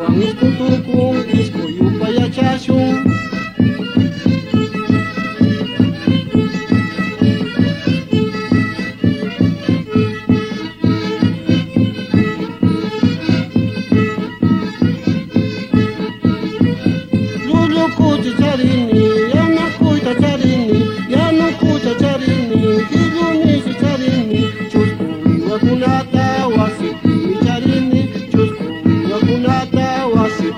Guaranisco, Tucum, Isco, Yupa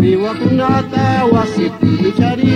Biwa kunata wasiti cari